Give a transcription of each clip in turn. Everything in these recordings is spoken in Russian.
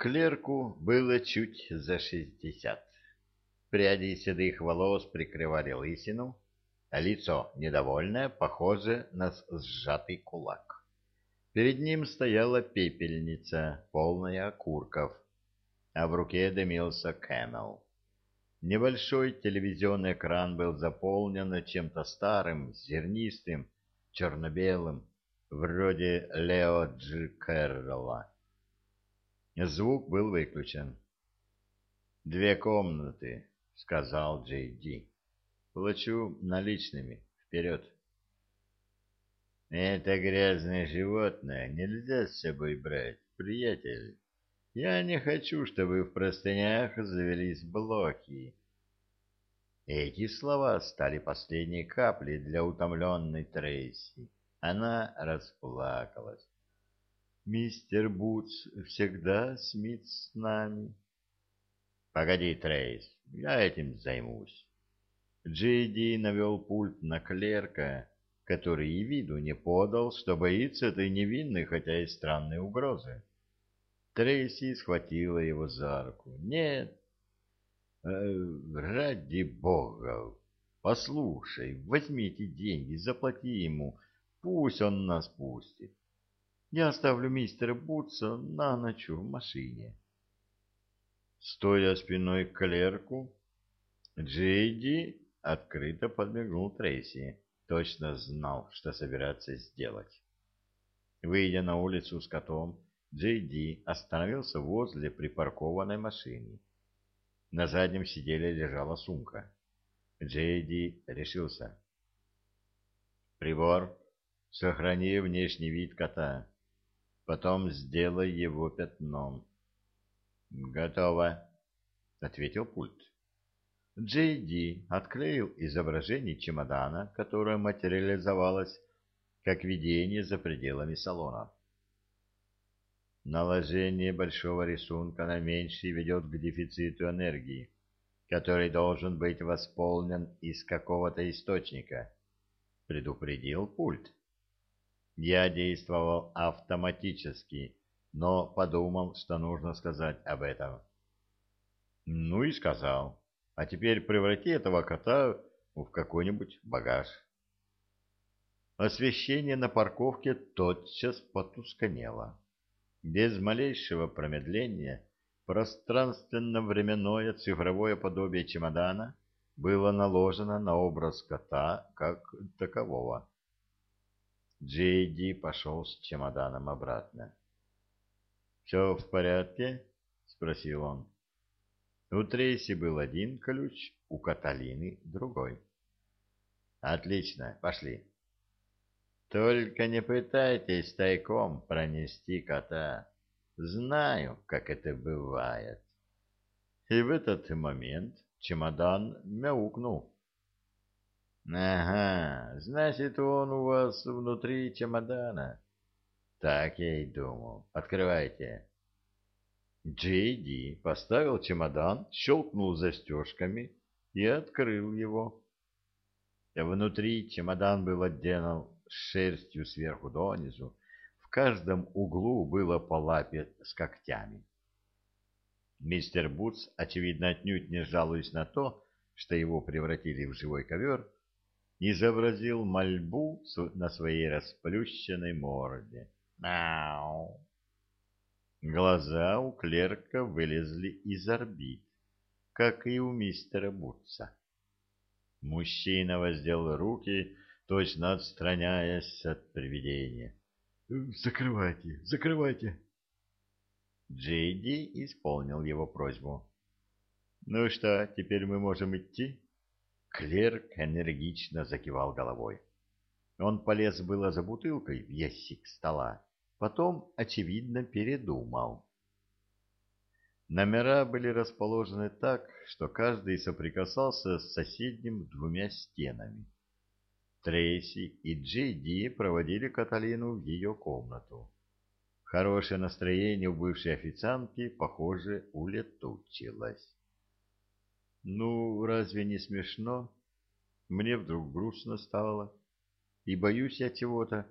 Клерку было чуть за шестьдесят. Пряди седых волос прикрывали лысину, а лицо, недовольное, похоже на сжатый кулак. Перед ним стояла пепельница, полная окурков, а в руке дымился Camel. Небольшой телевизионный экран был заполнен чем-то старым, зернистым, черно-белым, вроде Лео Дж. Кэрролла. Звук был выключен. «Две комнаты», — сказал Джей Ди. «Плачу наличными. Вперед!» «Это грязное животное нельзя с собой брать, приятель. Я не хочу, чтобы в простынях завелись блоки». Эти слова стали последней каплей для утомленной Трейси. Она расплакалась. Мистер Бутс всегда Смит с нами. Погоди, Трейс, я этим займусь. Джейди навел пульт на клерка, который и виду не подал, что боится этой невинной, хотя и странной угрозы. Трейси схватила его за руку. «Нет, э, ради бога, послушай, возьми эти деньги, заплати ему, пусть он нас пустит. Я оставлю мистера Бутса на ночь в машине. Стоя спиной к клерку, Джейди открыто подмигнул Трейси. Точно знал, что собирается сделать. Выйдя на улицу с котом, Джейди остановился возле припаркованной машины. На заднем сиделе лежала сумка. Джейди решился. «Прибор, сохрани внешний вид кота потом сделай его пятном. Готово, ответил пульт. Джейди отклеил изображение чемодана, которое материализовалось как видение за пределами салона. Наложение большого рисунка на меньший ведет к дефициту энергии, который должен быть восполнен из какого-то источника, предупредил пульт. Я действовал автоматически, но подумал, что нужно сказать об этом. Ну и сказал. А теперь преврати этого кота в какой-нибудь багаж. Освещение на парковке тотчас потускнело. Без малейшего промедления пространственно-временное цифровое подобие чемодана было наложено на образ кота как такового. Джейди пошел с чемоданом обратно. «Все в порядке?» — спросил он. У Трейси был один ключ, у Каталины другой. «Отлично, пошли». «Только не пытайтесь тайком пронести кота. Знаю, как это бывает». И в этот момент чемодан мяукнул. Ага, значит, он у вас внутри чемодана. Так я и думал. Открывайте. Джейди поставил чемодан, щелкнул застежками и открыл его. Внутри чемодан был отделан шерстью сверху донизу. В каждом углу было по лапе с когтями. Мистер Бутс, очевидно, отнюдь не жалуясь на то, что его превратили в живой ковер, изобразил мольбу на своей расплющенной морде. «Мяу!» Глаза у клерка вылезли из орбит, как и у мистера Бутса. Мужчина воздел руки, точно отстраняясь от привидения. «Закрывайте, закрывайте!» Джейди исполнил его просьбу. «Ну что, теперь мы можем идти?» Клерк энергично закивал головой. Он полез было за бутылкой в ящик стола, потом, очевидно, передумал. Номера были расположены так, что каждый соприкасался с соседним двумя стенами. Трейси и Джей Ди проводили Каталину в ее комнату. Хорошее настроение у бывшей официантки, похоже, улетучилось. Ну, разве не смешно? Мне вдруг грустно стало. И боюсь я чего-то.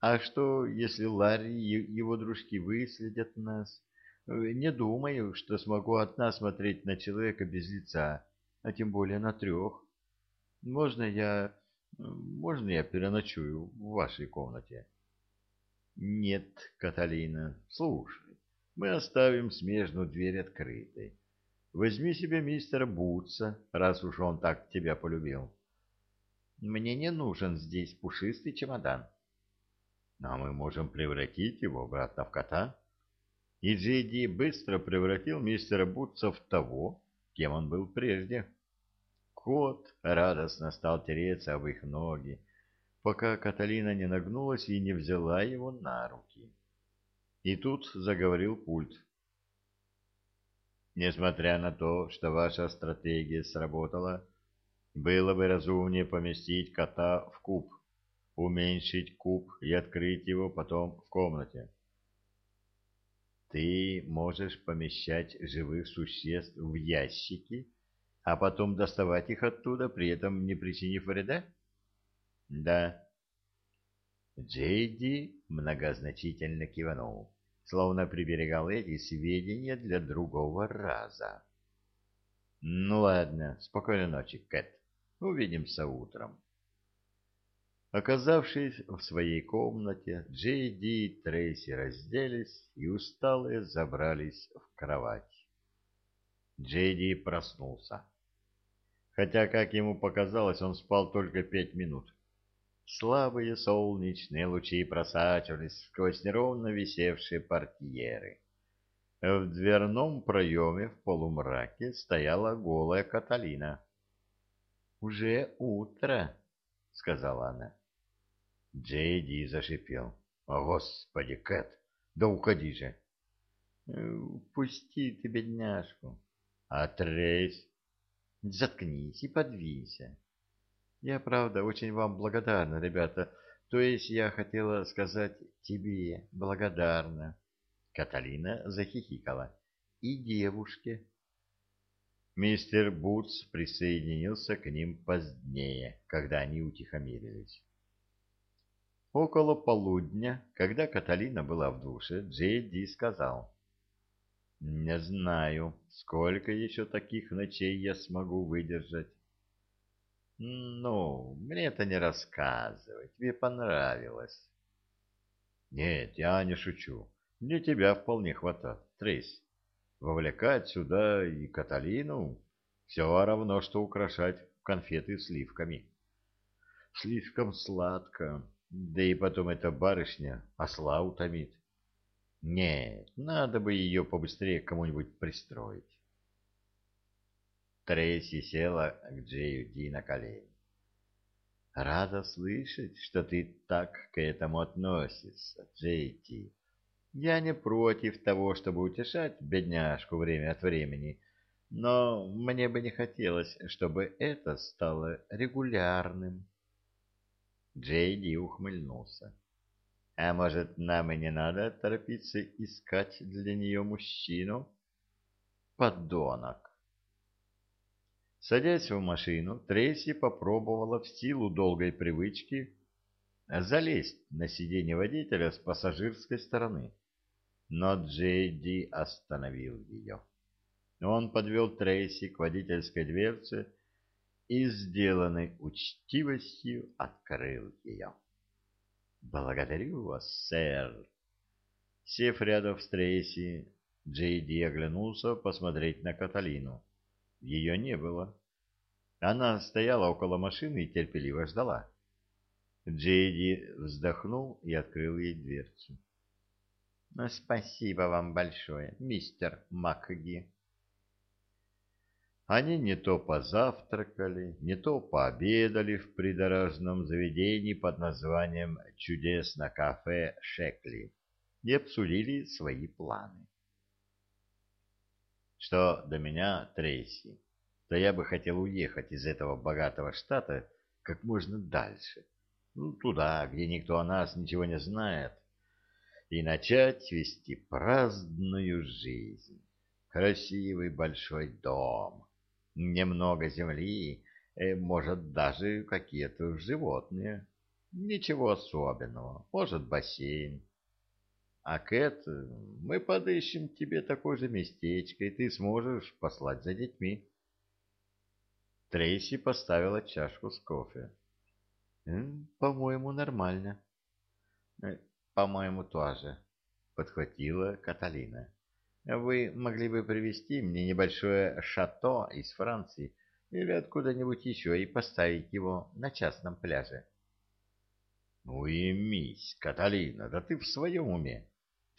А что, если Ларри и его дружки выследят нас, Не думаю, что смогу одна смотреть на человека без лица, а тем более на трех. Можно я... Можно я переночую в вашей комнате? Нет, Каталина, слушай, мы оставим смежную дверь открытой. Возьми себе мистера Бутса, раз уж он так тебя полюбил. Мне не нужен здесь пушистый чемодан. А мы можем превратить его обратно в кота. И Джейди быстро превратил мистера Бутса в того, кем он был прежде. Кот радостно стал тереться об их ноги, пока Каталина не нагнулась и не взяла его на руки. И тут заговорил пульт. Несмотря на то, что ваша стратегия сработала, было бы разумнее поместить кота в куб, уменьшить куб и открыть его потом в комнате. Ты можешь помещать живых существ в ящики, а потом доставать их оттуда, при этом не причинив вреда? Да. Джейди многозначительно кивнул словно приберегал эти сведения для другого раза. «Ну ладно, спокойной ночи, Кэт. Увидимся утром». Оказавшись в своей комнате, Джейди и Трейси разделись и усталые забрались в кровать. Джейди проснулся. Хотя, как ему показалось, он спал только пять минут. Слабые солнечные лучи просачивались сквозь неровно висевшие портьеры. В дверном проеме в полумраке стояла голая Каталина. — Уже утро, — сказала она. Джейди зашипел. — О, Господи, Кэт, да уходи же! «Э, — Пусти ты, бедняжку. — Отрейсь. — Заткнись и подвинься. Я, правда, очень вам благодарна, ребята. То есть я хотела сказать тебе благодарна. Каталина захихикала. И девушке. Мистер Бутс присоединился к ним позднее, когда они утихомирились. Около полудня, когда Каталина была в душе, Джейди сказал. «Не знаю, сколько еще таких ночей я смогу выдержать. Ну, мне это не рассказывай, тебе понравилось. Нет, я не шучу. Мне тебя вполне хватает, Трейс. Вовлекать сюда и Каталину все равно, что украшать конфеты сливками. Слишком сладко, да и потом эта барышня осла утомит. Нет, надо бы ее побыстрее кому-нибудь пристроить. Трейси села к Джею Ди на колени. «Рада слышать, что ты так к этому относишься, Джей Ди. Я не против того, чтобы утешать бедняжку время от времени, но мне бы не хотелось, чтобы это стало регулярным». Джей Ди ухмыльнулся. «А может, нам и не надо торопиться искать для нее мужчину?» «Подонок!» Садясь в машину, Трейси попробовала в силу долгой привычки залезть на сиденье водителя с пассажирской стороны. Но Джейди остановил ее. Он подвел Трейси к водительской дверце и, сделанной учтивостью, открыл ее. «Благодарю вас, сэр!» Сев рядом с Трейси, Джейди оглянулся посмотреть на Каталину. Ее не было. Она стояла около машины и терпеливо ждала. Джейди вздохнул и открыл ей дверцу. «Ну, «Спасибо вам большое, мистер Макги». Они не то позавтракали, не то пообедали в придорожном заведении под названием «Чудесно кафе Шекли» и обсудили свои планы. Что до меня, Трейси, то я бы хотел уехать из этого богатого штата как можно дальше, ну, туда, где никто о нас ничего не знает, и начать вести праздную жизнь. Красивый большой дом, немного земли, э, может, даже какие-то животные. Ничего особенного, может, бассейн. А Кэт, мы подыщем тебе такое же местечко, и ты сможешь послать за детьми. Трейси поставила чашку с кофе. «По-моему, нормально». «Э, «По-моему, тоже», — подхватила Каталина. «Вы могли бы привезти мне небольшое шато из Франции или откуда-нибудь еще и поставить его на частном пляже». «Уймись, Каталина, да ты в своем уме.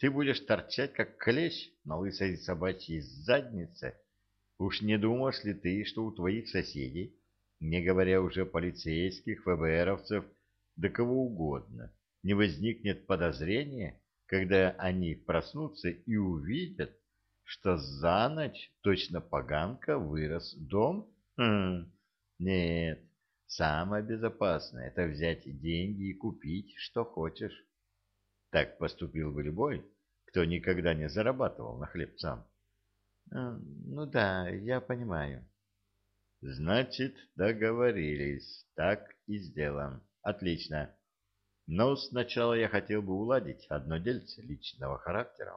Ты будешь торчать, как клещ на лысой собачьей заднице» Уж не думаешь ли ты, что у твоих соседей, не говоря уже полицейских, ФБРовцев, да кого угодно, не возникнет подозрения, когда они проснутся и увидят, что за ночь точно поганка вырос дом? Хм, нет, самое безопасное — это взять деньги и купить, что хочешь. Так поступил бы любой, кто никогда не зарабатывал на хлеб сам. Э, ну да, я понимаю. Значит, договорились. Так и сделаем. Отлично. Но сначала я хотел бы уладить одно дельце личного характера.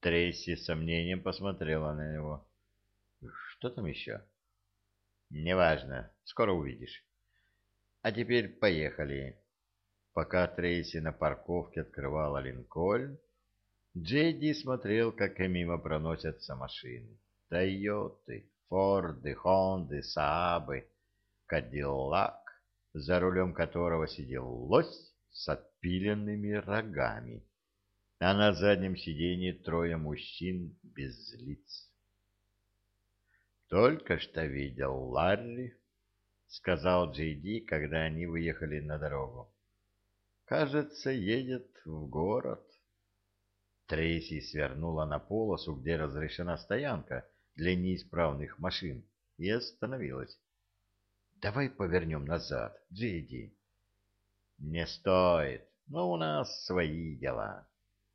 Трейси с сомнением посмотрела на него. Что там еще? Неважно. Скоро увидишь. А теперь поехали. Пока Трейси на парковке открывала Линкольн, Джейди смотрел, как мимо проносятся машины. Тойоты, Форды, Хонды, Саабы, Кадиллак, за рулем которого сидел лось с отпиленными рогами, а на заднем сиденье трое мужчин без лиц. «Только что видел Ларри», — сказал Джейди, когда они выехали на дорогу. «Кажется, едет в город». Трейси свернула на полосу, где разрешена стоянка для неисправных машин, и остановилась. «Давай повернем назад, Джиди». «Не стоит, но у нас свои дела».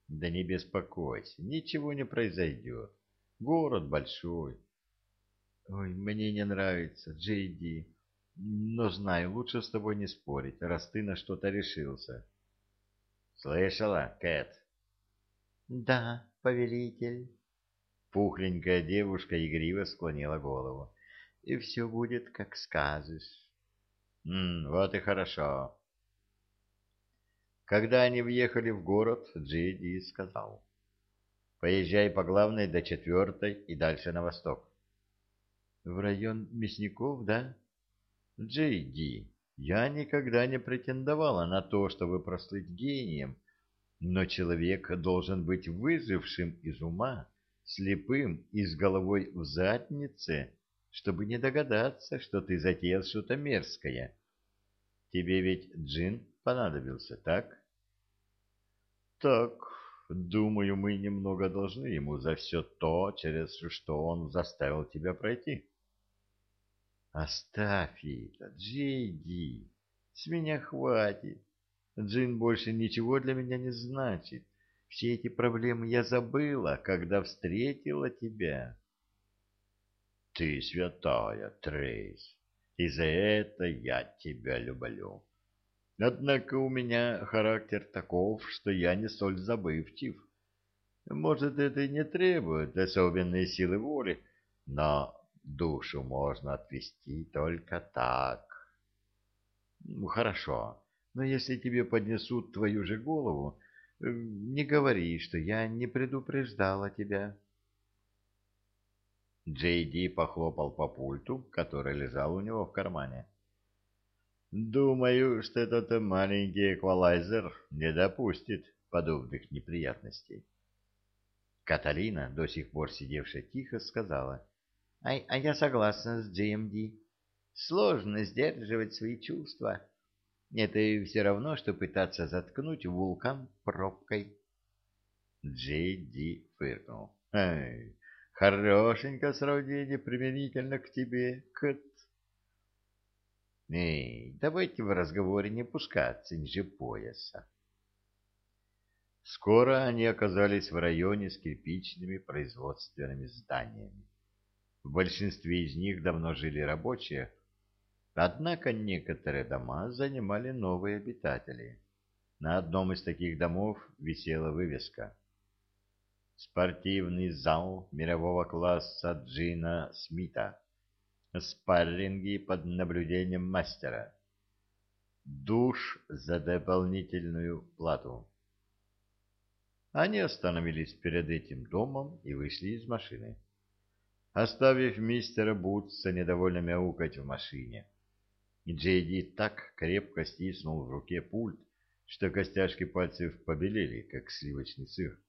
«Да не беспокойся, ничего не произойдет. Город большой». «Ой, мне не нравится, Джейди, но знаю, лучше с тобой не спорить, раз ты на что-то решился». «Слышала, Кэт?» Да, повелитель. Пухленькая девушка игриво склонила голову. И все будет, как скажешь. М вот и хорошо. Когда они въехали в город, Джиди сказал. Поезжай по главной до четвертой и дальше на восток. В район мясников, да? Джейди, я никогда не претендовала на то, чтобы прослыть гением, но человек должен быть выжившим из ума, слепым и с головой в заднице, чтобы не догадаться, что ты затеял что-то мерзкое. Тебе ведь джин понадобился, так? Так, думаю, мы немного должны ему за все то, через что он заставил тебя пройти. Оставь это, Джейди, с меня хватит. Джин больше ничего для меня не значит. Все эти проблемы я забыла, когда встретила тебя. Ты святая, Трейс, и за это я тебя люблю. Однако у меня характер таков, что я не столь забывчив. Может, это и не требует особенной силы воли, но душу можно отвести только так. Ну, хорошо. Но если тебе поднесут твою же голову, э, не говори, что я не предупреждала тебя. Джейди похлопал по пульту, который лежал у него в кармане. Думаю, что этот маленький эквалайзер не допустит подобных неприятностей. Каталина, до сих пор сидевшая тихо, сказала. — А, а я согласна с Джеймди. Сложно сдерживать свои чувства. Это все равно, что пытаться заткнуть вулкан пробкой. Джей Ди фыркнул. Хорошенько сравнение применительно к тебе, Кэт. Эй, давайте в разговоре не пускаться ниже пояса. Скоро они оказались в районе с кирпичными производственными зданиями. В большинстве из них давно жили рабочие, Однако некоторые дома занимали новые обитатели. на одном из таких домов висела вывеска «Спортивный зал мирового класса Джина Смита. Спарринги под наблюдением мастера. Душ за дополнительную плату». Они остановились перед этим домом и вышли из машины, оставив мистера Бутса недовольно мяукать в машине. Джейди так крепко стиснул в руке пульт, что костяшки пальцев побелели, как сливочный сыр.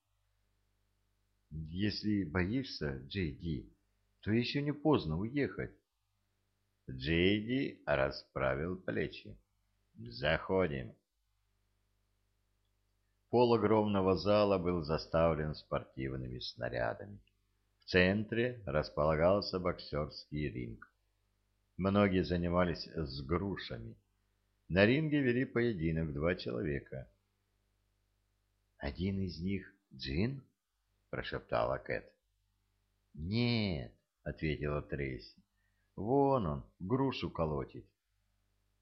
«Если боишься, Джейди, то еще не поздно уехать». Джейди расправил плечи. «Заходим». Пол огромного зала был заставлен спортивными снарядами. Центре располагался боксерский ринг. Многие занимались с грушами. На ринге вели поединок два человека. «Один из них Джин?» — прошептала Кэт. «Нет», — ответила Трейси. «Вон он, грушу колотит».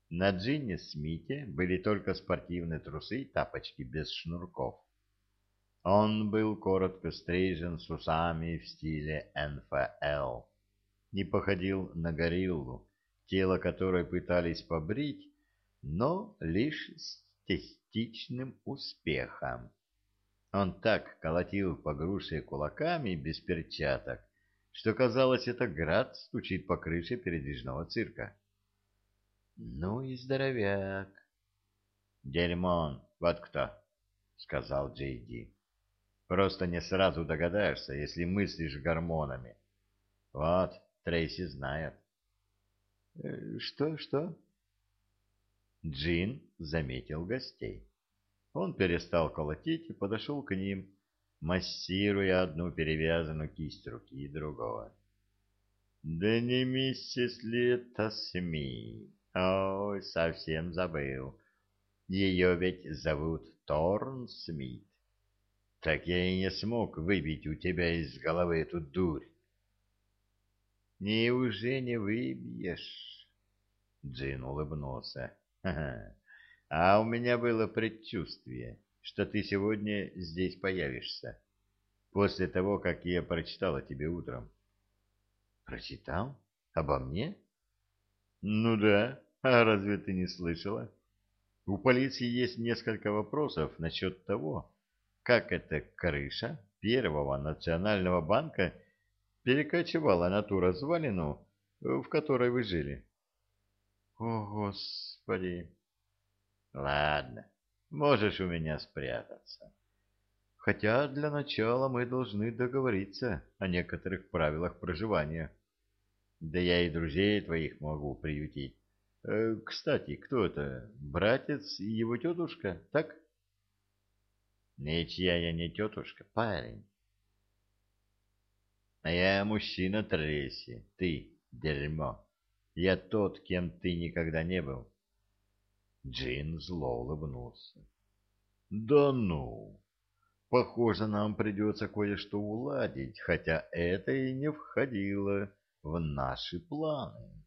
На Джинне Смите были только спортивные трусы и тапочки без шнурков. Он был коротко стрижен с усами в стиле НФЛ. Не походил на гориллу, тело которой пытались побрить, но лишь с частичным успехом. Он так колотил по груше кулаками без перчаток, что казалось, это град стучит по крыше передвижного цирка. Ну и здоровяк. Дерьмон, вот кто, сказал Джейди. Просто не сразу догадаешься, если мыслишь гормонами. Вот, Трейси знает. Э, что, что? Джин заметил гостей. Он перестал колотить и подошел к ним, массируя одну перевязанную кисть руки и другого. «Да не миссис ли это СМИ? Ой, совсем забыл. Ее ведь зовут Торн Смит. Так я и не смог выбить у тебя из головы эту дурь». «Неужели не выбьешь?» Джин улыбнулся. А у меня было предчувствие, что ты сегодня здесь появишься, после того, как я прочитала тебе утром. Прочитал? Обо мне? Ну да, а разве ты не слышала? У полиции есть несколько вопросов насчет того, как эта крыша Первого национального банка перекочевала на ту развалину, в которой вы жили. О, Господи! Ладно, можешь у меня спрятаться. Хотя для начала мы должны договориться о некоторых правилах проживания. Да я и друзей твоих могу приютить. Э, кстати, кто это? Братец и его тетушка, так? Ничья я не тетушка, парень. А я мужчина Тресси, ты дерьмо. Я тот, кем ты никогда не был. Джин зло улыбнулся. Да ну! Похоже, нам придется кое-что уладить, хотя это и не входило в наши планы.